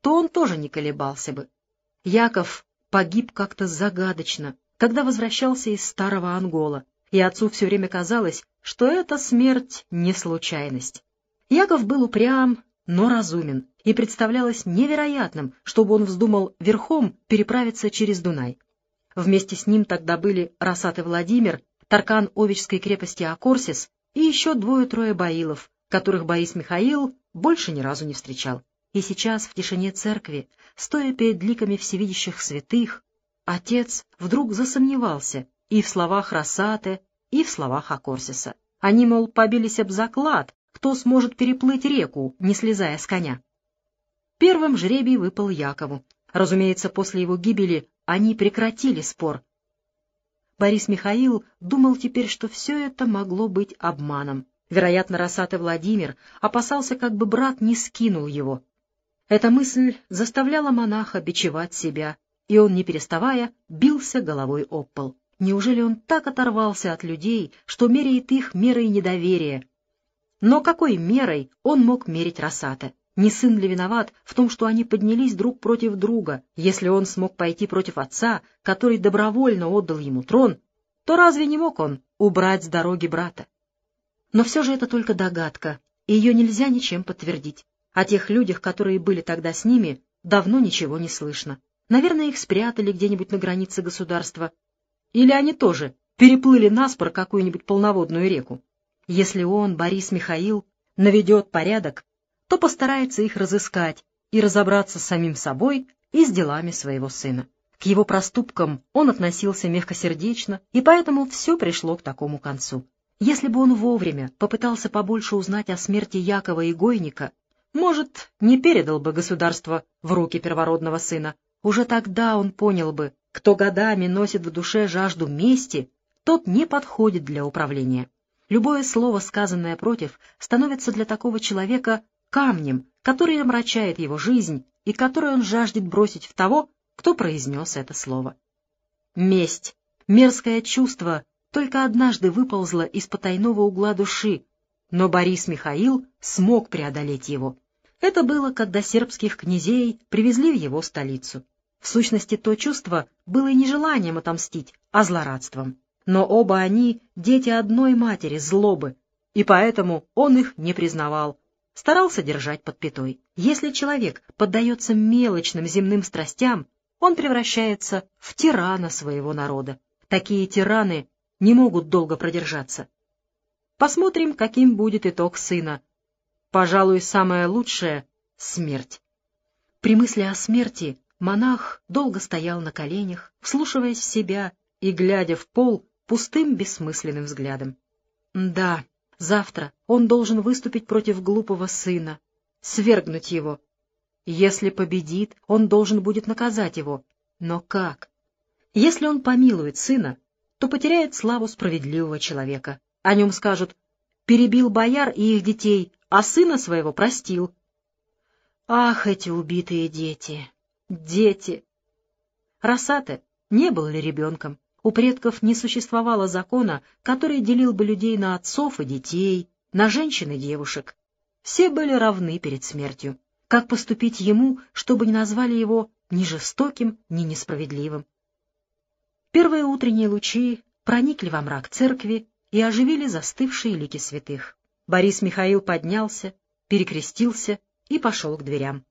то он тоже не колебался бы. Яков погиб как-то загадочно, когда возвращался из старого Ангола, и отцу все время казалось, что эта смерть не случайность. Яков был упрям, но разумен, и представлялось невероятным, чтобы он вздумал верхом переправиться через Дунай. Вместе с ним тогда были Росат и Владимир, Таркан Овечской крепости Акорсис и еще двое-трое баилов, которых Борис Михаил больше ни разу не встречал. И сейчас в тишине церкви, стоя перед ликами всевидящих святых, отец вдруг засомневался и в словах Росаты, и в словах Акорсиса. Они, мол, побились об заклад, кто сможет переплыть реку, не слезая с коня. Первым жребий выпал Якову. Разумеется, после его гибели они прекратили спор. Борис Михаил думал теперь, что все это могло быть обманом. Вероятно, Росатый Владимир опасался, как бы брат не скинул его. Эта мысль заставляла монаха бичевать себя, и он, не переставая, бился головой об пол. Неужели он так оторвался от людей, что меряет их мерой недоверия? Но какой мерой он мог мерить Росата? Не сын ли виноват в том, что они поднялись друг против друга? Если он смог пойти против отца, который добровольно отдал ему трон, то разве не мог он убрать с дороги брата? Но все же это только догадка, и ее нельзя ничем подтвердить. О тех людях, которые были тогда с ними, давно ничего не слышно. Наверное, их спрятали где-нибудь на границе государства, или они тоже переплыли наспор какую-нибудь полноводную реку? Если он, Борис Михаил, наведет порядок, то постарается их разыскать и разобраться с самим собой и с делами своего сына. К его проступкам он относился мягкосердечно, и поэтому все пришло к такому концу. Если бы он вовремя попытался побольше узнать о смерти Якова и Гойника, может, не передал бы государство в руки первородного сына. Уже тогда он понял бы, кто годами носит в душе жажду мести, тот не подходит для управления. Любое слово, сказанное против, становится для такого человека камнем, который омрачает его жизнь и который он жаждет бросить в того, кто произнес это слово. Месть, мерзкое чувство, только однажды выползло из потайного угла души, но Борис Михаил смог преодолеть его. Это было, когда сербских князей привезли в его столицу. В сущности, то чувство было не желанием отомстить, а злорадством. Но оба они — дети одной матери, злобы, и поэтому он их не признавал, старался держать под пятой. Если человек поддается мелочным земным страстям, он превращается в тирана своего народа. Такие тираны не могут долго продержаться. Посмотрим, каким будет итог сына. Пожалуй, самое лучшее — смерть. При мысли о смерти Монах долго стоял на коленях, вслушиваясь в себя и глядя в пол пустым бессмысленным взглядом. Да, завтра он должен выступить против глупого сына, свергнуть его. Если победит, он должен будет наказать его. Но как? Если он помилует сына, то потеряет славу справедливого человека. О нем скажут «перебил бояр и их детей, а сына своего простил». Ах, эти убитые дети! Дети! Росате не был ли ребенком? У предков не существовало закона, который делил бы людей на отцов и детей, на женщин и девушек. Все были равны перед смертью. Как поступить ему, чтобы не назвали его ни жестоким, ни несправедливым? Первые утренние лучи проникли во мрак церкви и оживили застывшие лики святых. Борис Михаил поднялся, перекрестился и пошел к дверям.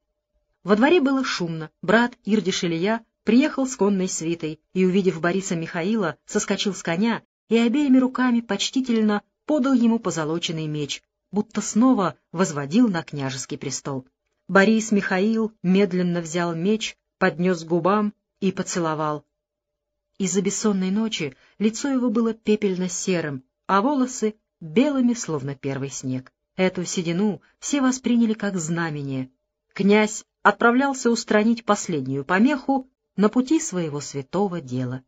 Во дворе было шумно. Брат Ирдиш Илья приехал с конной свитой и, увидев Бориса Михаила, соскочил с коня и обеими руками почтительно подал ему позолоченный меч, будто снова возводил на княжеский престол. Борис Михаил медленно взял меч, поднес губам и поцеловал. Из-за бессонной ночи лицо его было пепельно-серым, а волосы — белыми, словно первый снег. Эту седину все восприняли как знамение. Князь отправлялся устранить последнюю помеху на пути своего святого дела.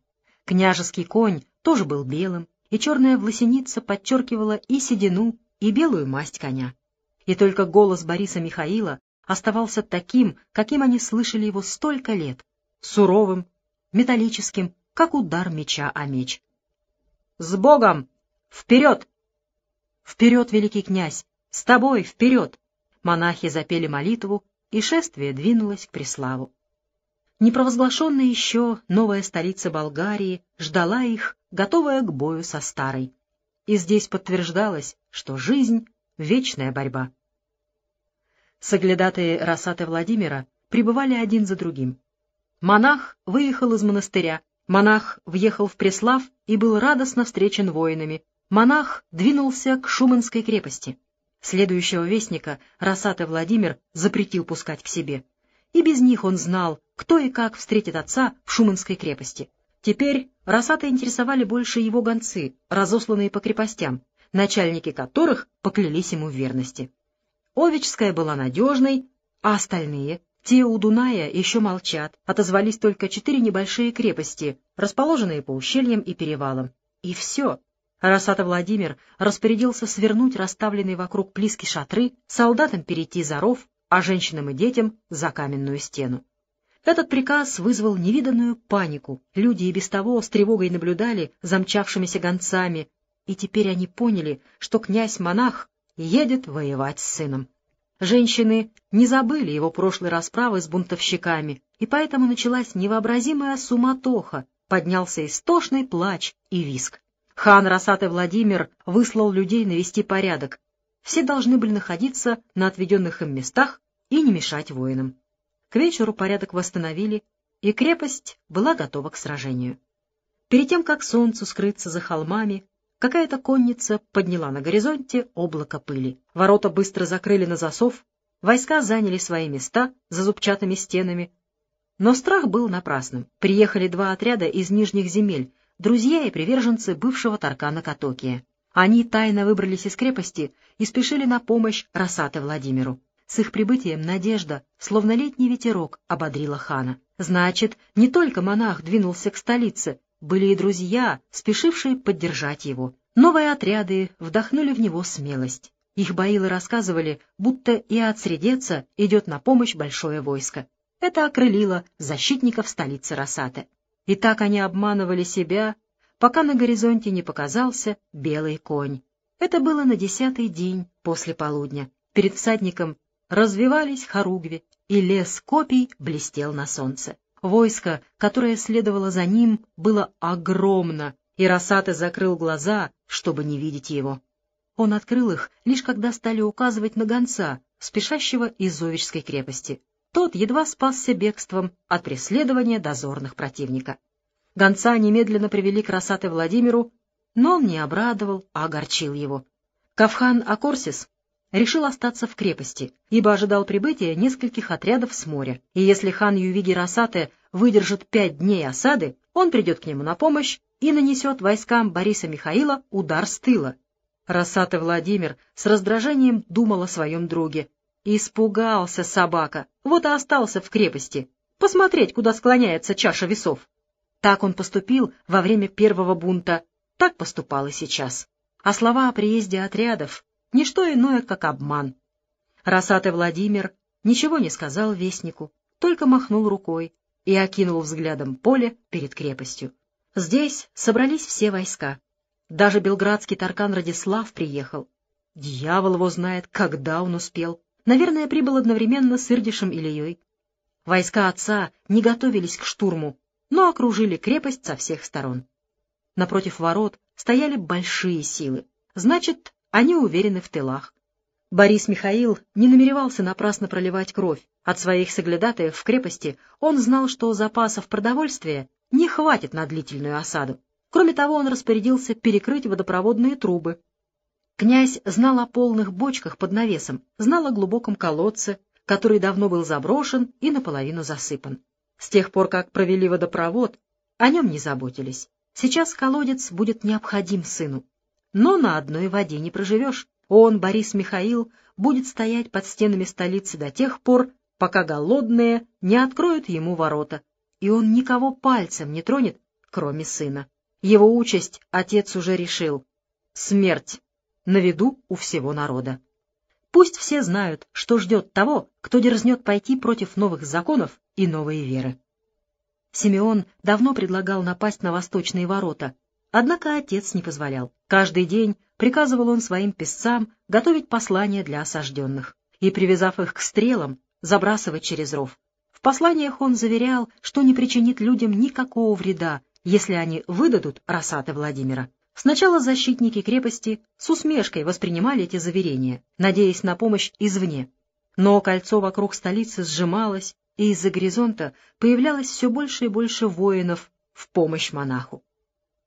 Княжеский конь тоже был белым, и черная власеница подчеркивала и седину, и белую масть коня. И только голос Бориса Михаила оставался таким, каким они слышали его столько лет, суровым, металлическим, как удар меча о меч. «С Богом! Вперед!» «Вперед, великий князь! С тобой, вперед!» Монахи запели молитву, и шествие двинулось к Преславу. Непровозглашенная еще новая столица Болгарии ждала их, готовая к бою со старой. И здесь подтверждалось, что жизнь — вечная борьба. Соглядатые Росаты Владимира пребывали один за другим. Монах выехал из монастыря, монах въехал в Преслав и был радостно встречен воинами. Монах двинулся к Шуманской крепости. Следующего вестника Росатый Владимир запретил пускать к себе. И без них он знал, кто и как встретит отца в Шуманской крепости. Теперь Росата интересовали больше его гонцы, разосланные по крепостям, начальники которых поклялись ему в верности. Овечская была надежной, а остальные, те у Дуная, еще молчат, отозвались только четыре небольшие крепости, расположенные по ущельям и перевалам. И все. Росата Владимир распорядился свернуть расставленные вокруг плиски шатры, солдатам перейти за ров, а женщинам и детям — за каменную стену. Этот приказ вызвал невиданную панику. Люди и без того с тревогой наблюдали за мчавшимися гонцами, и теперь они поняли, что князь-монах едет воевать с сыном. Женщины не забыли его прошлой расправы с бунтовщиками, и поэтому началась невообразимая суматоха, поднялся истошный плач и виск. Хан Росатый Владимир выслал людей навести порядок. Все должны были находиться на отведенных им местах и не мешать воинам. К вечеру порядок восстановили, и крепость была готова к сражению. Перед тем, как солнцу скрыться за холмами, Какая-то конница подняла на горизонте облако пыли. Ворота быстро закрыли на засов, войска заняли свои места за зубчатыми стенами. Но страх был напрасным. Приехали два отряда из нижних земель, друзья и приверженцы бывшего Таркана Катокия. Они тайно выбрались из крепости и спешили на помощь Росате Владимиру. С их прибытием надежда, словно летний ветерок, ободрила хана. Значит, не только монах двинулся к столице, были и друзья, спешившие поддержать его. Новые отряды вдохнули в него смелость. Их баилы рассказывали, будто и от Средеца идет на помощь большое войско. Это окрылило защитников столицы Росаты. И так они обманывали себя, пока на горизонте не показался белый конь. Это было на десятый день после полудня. Перед всадником развивались хоругви, и лес копий блестел на солнце. Войско, которое следовало за ним, было огромно, и Росата закрыл глаза, чтобы не видеть его. Он открыл их, лишь когда стали указывать на гонца, спешащего из Зовичской крепости. Тот едва спасся бегством от преследования дозорных противника. Гонца немедленно привели к Росате Владимиру, но он не обрадовал, а огорчил его. Кавхан Акорсис решил остаться в крепости, ибо ожидал прибытия нескольких отрядов с моря, и если хан Ювиги Расате выдержит пять дней осады, он придет к нему на помощь и нанесет войскам Бориса Михаила удар с тыла. Рассаты Владимир с раздражением думал о своем друге. Испугался собака, вот и остался в крепости, посмотреть, куда склоняется чаша весов. Так он поступил во время первого бунта, так поступал и сейчас. А слова о приезде отрядов — ничто иное, как обман. Росатый Владимир ничего не сказал вестнику, только махнул рукой и окинул взглядом поле перед крепостью. Здесь собрались все войска. Даже белградский Таркан Радислав приехал. Дьявол его знает, когда он успел. Наверное, прибыл одновременно с Ирдишем Ильей. Войска отца не готовились к штурму, но окружили крепость со всех сторон. Напротив ворот стояли большие силы. Значит, они уверены в тылах. Борис Михаил не намеревался напрасно проливать кровь. От своих соглядатаев в крепости он знал, что запасов продовольствия не хватит на длительную осаду. Кроме того, он распорядился перекрыть водопроводные трубы. Князь знал о полных бочках под навесом, знал о глубоком колодце, который давно был заброшен и наполовину засыпан. С тех пор, как провели водопровод, о нем не заботились. Сейчас колодец будет необходим сыну. Но на одной воде не проживешь. Он, Борис Михаил, будет стоять под стенами столицы до тех пор, пока голодные не откроют ему ворота, и он никого пальцем не тронет, кроме сына. Его участь отец уже решил. Смерть на виду у всего народа. Пусть все знают, что ждет того, кто дерзнет пойти против новых законов и новой веры. Симеон давно предлагал напасть на восточные ворота, однако отец не позволял. Каждый день приказывал он своим песцам готовить послания для осажденных, и, привязав их к стрелам, забрасывать через ров. В посланиях он заверял, что не причинит людям никакого вреда, если они выдадут Росата Владимира. Сначала защитники крепости с усмешкой воспринимали эти заверения, надеясь на помощь извне. Но кольцо вокруг столицы сжималось, и из-за горизонта появлялось все больше и больше воинов в помощь монаху.